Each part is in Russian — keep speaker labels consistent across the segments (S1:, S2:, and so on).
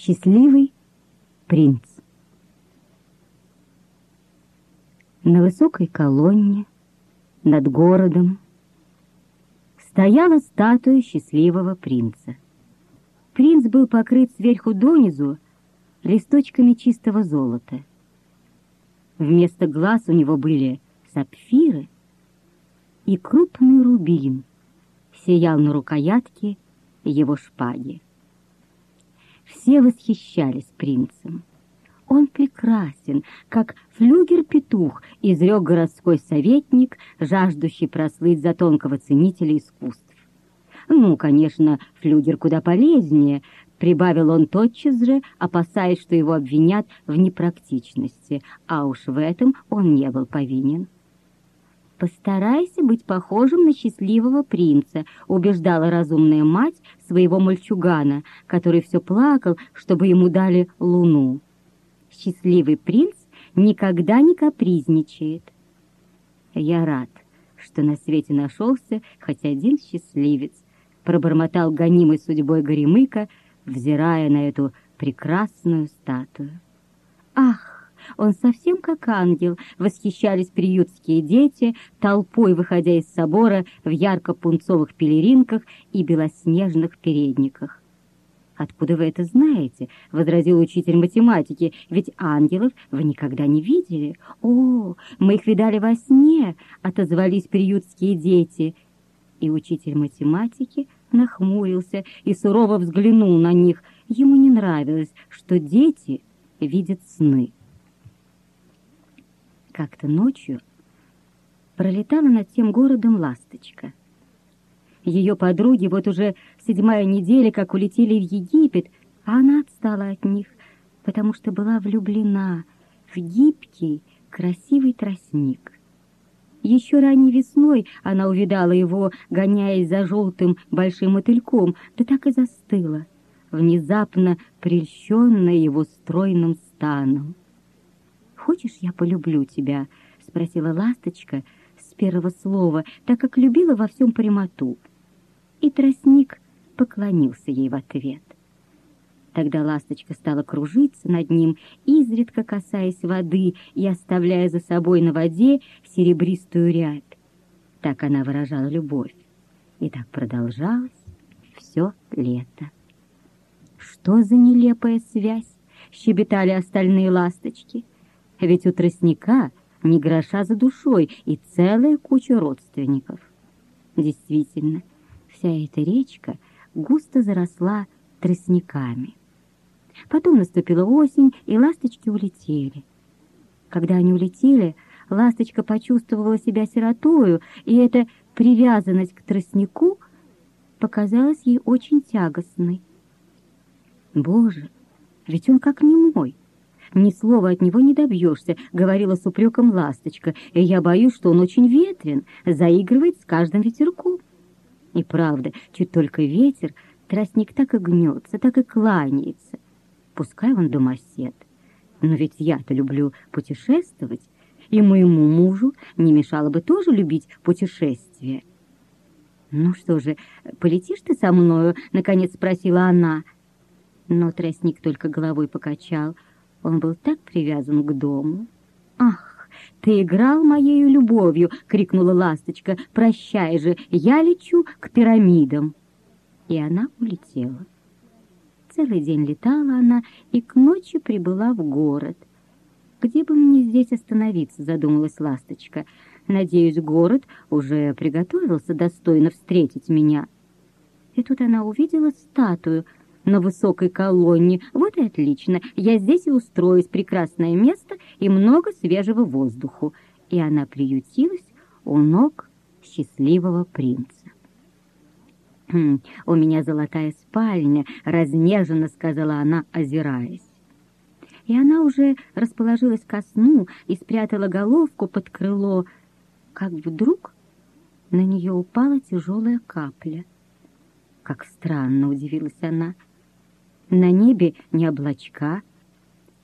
S1: Счастливый принц. На высокой колонне над городом стояла статуя счастливого принца. Принц был покрыт сверху донизу листочками чистого золота. Вместо глаз у него были сапфиры, и крупный рубин сиял на рукоятке его шпаги. Все восхищались принцем. Он прекрасен, как флюгер-петух, изрек городской советник, жаждущий прослыть за тонкого ценителя искусств. Ну, конечно, флюгер куда полезнее, прибавил он тотчас же, опасаясь, что его обвинят в непрактичности, а уж в этом он не был повинен. «Постарайся быть похожим на счастливого принца», — убеждала разумная мать своего мальчугана, который все плакал, чтобы ему дали луну. «Счастливый принц никогда не капризничает». «Я рад, что на свете нашелся хоть один счастливец», — пробормотал гонимый судьбой Горемыка, взирая на эту прекрасную статую. «Ах!» Он совсем как ангел, восхищались приютские дети, толпой выходя из собора в ярко-пунцовых пелеринках и белоснежных передниках. «Откуда вы это знаете?» — возразил учитель математики. «Ведь ангелов вы никогда не видели». «О, мы их видали во сне!» — отозвались приютские дети. И учитель математики нахмурился и сурово взглянул на них. Ему не нравилось, что дети видят сны как-то ночью пролетала над тем городом ласточка. Ее подруги вот уже седьмая неделя как улетели в Египет, а она отстала от них, потому что была влюблена в гибкий, красивый тростник. Еще ранней весной она увидала его, гоняясь за желтым большим мотыльком, да так и застыла, внезапно прельщенная его стройным станом хочешь, я полюблю тебя?» — спросила ласточка с первого слова, так как любила во всем прямоту. И тростник поклонился ей в ответ. Тогда ласточка стала кружиться над ним, изредка касаясь воды и оставляя за собой на воде серебристую рябь. Так она выражала любовь. И так продолжалось все лето. «Что за нелепая связь?» — щебетали остальные ласточки — ведь у тростника ни гроша за душой и целая куча родственников. Действительно, вся эта речка густо заросла тростниками. Потом наступила осень, и ласточки улетели. Когда они улетели, ласточка почувствовала себя сиротою, и эта привязанность к тростнику показалась ей очень тягостной. «Боже, ведь он как не мой!» Ни слова от него не добьешься, — говорила с упреком ласточка, я боюсь, что он очень ветрен, заигрывает с каждым ветерком. И правда, чуть только ветер, тростник так и гнется, так и кланяется. Пускай он домосед, но ведь я-то люблю путешествовать, и моему мужу не мешало бы тоже любить путешествия. «Ну что же, полетишь ты со мною?» — наконец спросила она. Но тростник только головой покачал — он был так привязан к дому. «Ах, ты играл моею любовью!» — крикнула ласточка. «Прощай же, я лечу к пирамидам!» И она улетела. Целый день летала она и к ночи прибыла в город. «Где бы мне здесь остановиться?» — задумалась ласточка. «Надеюсь, город уже приготовился достойно встретить меня». И тут она увидела статую — на высокой колонне. Вот и отлично, я здесь и устроюсь, прекрасное место и много свежего воздуху. И она приютилась у ног счастливого принца. «Хм, «У меня золотая спальня», — разнеженно сказала она, озираясь. И она уже расположилась ко сну и спрятала головку под крыло, как вдруг на нее упала тяжелая капля. Как странно удивилась она — на небе не облачка,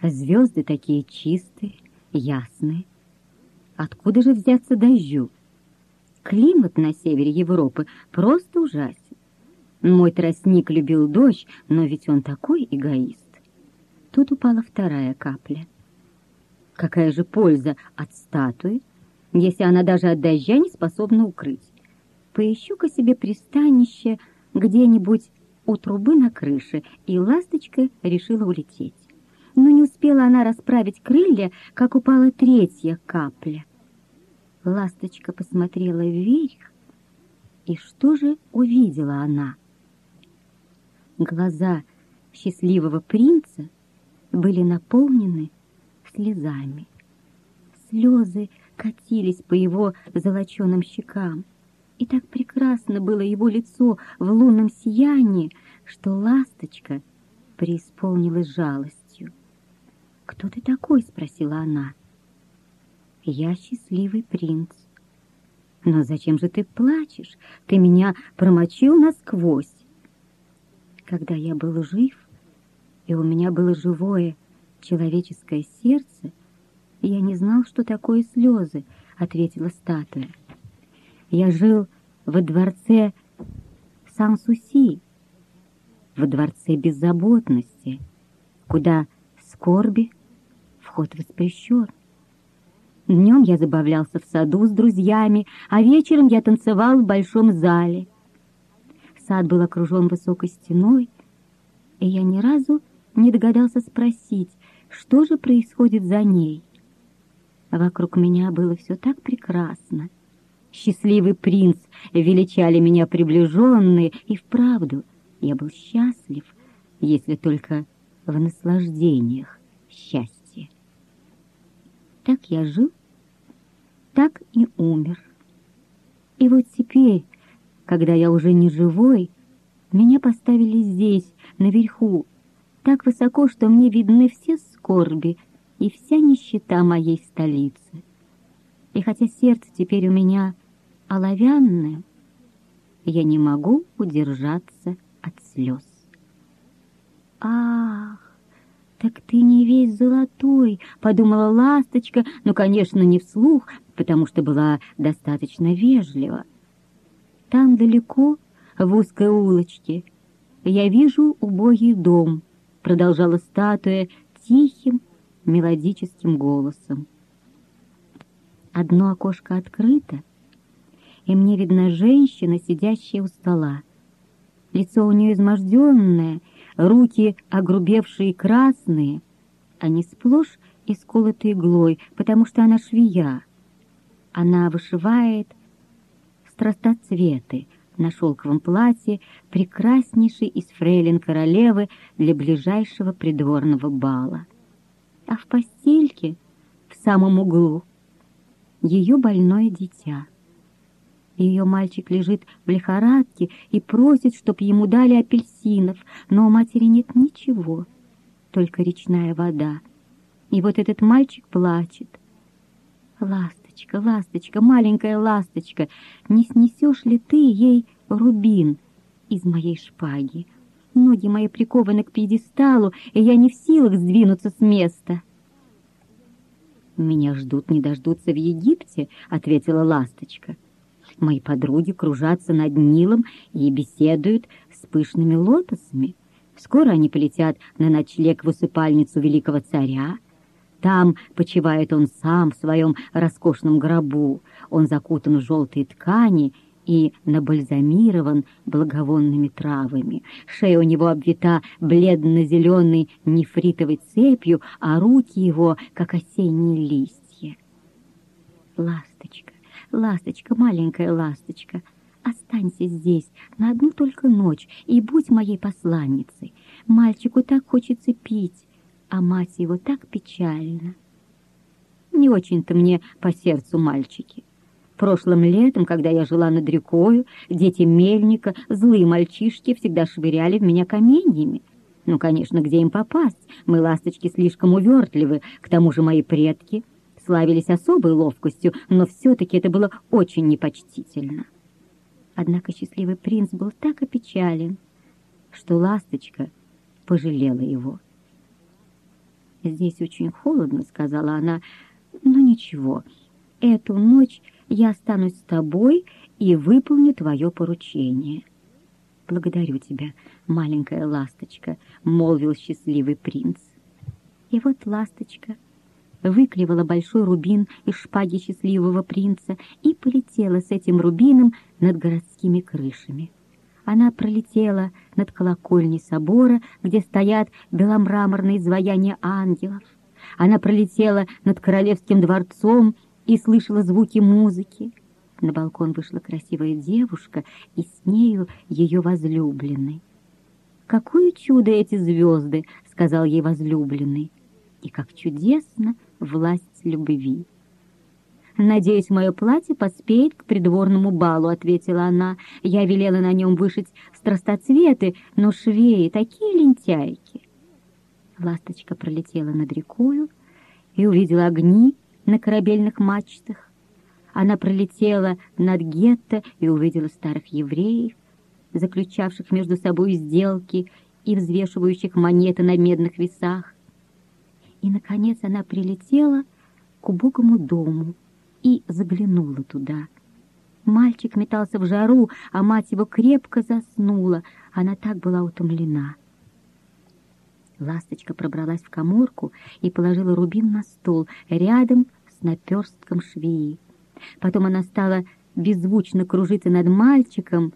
S1: а звезды такие чистые, ясные. Откуда же взяться дождю? Климат на севере Европы просто ужасен. Мой тростник любил дождь, но ведь он такой эгоист. Тут упала вторая капля. Какая же польза от статуи, если она даже от дождя не способна укрыть? Поищу-ка себе пристанище где-нибудь у трубы на крыше, и ласточка решила улететь. Но не успела она расправить крылья, как упала третья капля. Ласточка посмотрела вверх, и что же увидела она? Глаза счастливого принца были наполнены слезами. Слезы катились по его золоченым щекам. И так прекрасно было его лицо в лунном сиянии, что ласточка преисполнилась жалостью. «Кто ты такой?» — спросила она. «Я счастливый принц». «Но зачем же ты плачешь? Ты меня промочил насквозь». Когда я был жив, и у меня было живое человеческое сердце, я не знал, что такое слезы, — ответила статуя. Я жил во дворце Сан-Суси, во дворце беззаботности, куда скорби вход воспрещен. Днем я забавлялся в саду с друзьями, а вечером я танцевал в большом зале. Сад был окружен высокой стеной, и я ни разу не догадался спросить, что же происходит за ней. Вокруг меня было все так прекрасно. Счастливый принц величали меня приближенные, и вправду я был счастлив, если только в наслаждениях счастья. Так я жил, так и умер. И вот теперь, когда я уже не живой, меня поставили здесь, наверху, так высоко, что мне видны все скорби и вся нищета моей столицы. И хотя сердце теперь у меня оловянное, я не могу удержаться от слез. «Ах, так ты не весь золотой!» — подумала ласточка, но, конечно, не вслух, потому что была достаточно вежлива. Там далеко, в узкой улочке, я вижу убогий дом, продолжала статуя тихим мелодическим голосом. Одно окошко открыто, и мне видна женщина, сидящая у стола. Лицо у нее изможденное, руки огрубевшие красные, они сплошь исколоты иглой, потому что она швея. Она вышивает страстоцветы, на шелковом платье, прекраснейшей из фрейлин королевы для ближайшего придворного бала. А в постельке, в самом углу, ее больное дитя. Ее мальчик лежит в лихорадке и просит, чтоб ему дали апельсинов, но у матери нет ничего, только речная вода. И вот этот мальчик плачет. Ласт ласточка, ласточка, маленькая ласточка, не снесешь ли ты ей рубин из моей шпаги? Ноги мои прикованы к пьедесталу, и я не в силах сдвинуться с места. «Меня ждут, не дождутся в Египте», — ответила ласточка. «Мои подруги кружатся над Нилом и беседуют с пышными лотосами. Скоро они полетят на ночлег в усыпальницу великого царя, там почивает он сам в своем роскошном гробу. Он закутан в желтые ткани и набальзамирован благовонными травами. Шея у него обвита бледно-зеленой нефритовой цепью, а руки его, как осенние листья. Ласточка, ласточка, маленькая ласточка, останься здесь на одну только ночь и будь моей посланницей. Мальчику так хочется пить, а мать его так печальна. Не очень-то мне по сердцу мальчики. Прошлым летом, когда я жила над рекою, дети мельника, злые мальчишки, всегда швыряли в меня каменьями. Ну, конечно, где им попасть? Мы, ласточки, слишком увертливы, к тому же мои предки славились особой ловкостью, но все-таки это было очень непочтительно. Однако счастливый принц был так опечален, что ласточка пожалела его. «Здесь очень холодно», — сказала она. «Но ничего, эту ночь я останусь с тобой и выполню твое поручение». «Благодарю тебя, маленькая ласточка», — молвил счастливый принц. И вот ласточка выклевала большой рубин из шпаги счастливого принца и полетела с этим рубином над городскими крышами. Она пролетела над колокольней собора, где стоят беломраморные изваяния ангелов. Она пролетела над королевским дворцом и слышала звуки музыки. На балкон вышла красивая девушка, и с нею ее возлюбленный. «Какое чудо эти звезды!» — сказал ей возлюбленный. «И как чудесно власть любви!» «Надеюсь, мое платье поспеет к придворному балу», — ответила она. «Я велела на нем вышить страстоцветы, но швеи такие лентяйки». Ласточка пролетела над рекою и увидела огни на корабельных мачтах. Она пролетела над гетто и увидела старых евреев, заключавших между собой сделки и взвешивающих монеты на медных весах. И, наконец, она прилетела к убогому дому и заглянула туда. Мальчик метался в жару, а мать его крепко заснула. Она так была утомлена. Ласточка пробралась в коморку и положила рубин на стол рядом с наперстком швеи. Потом она стала беззвучно кружиться над мальчиком,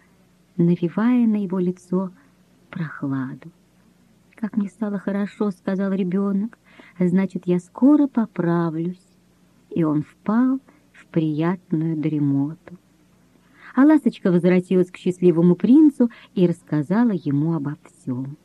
S1: навевая на его лицо прохладу. «Как мне стало хорошо», — сказал ребенок, — «значит, я скоро поправлюсь». И он впал в приятную дремоту. А ласточка возвратилась к счастливому принцу и рассказала ему обо всем.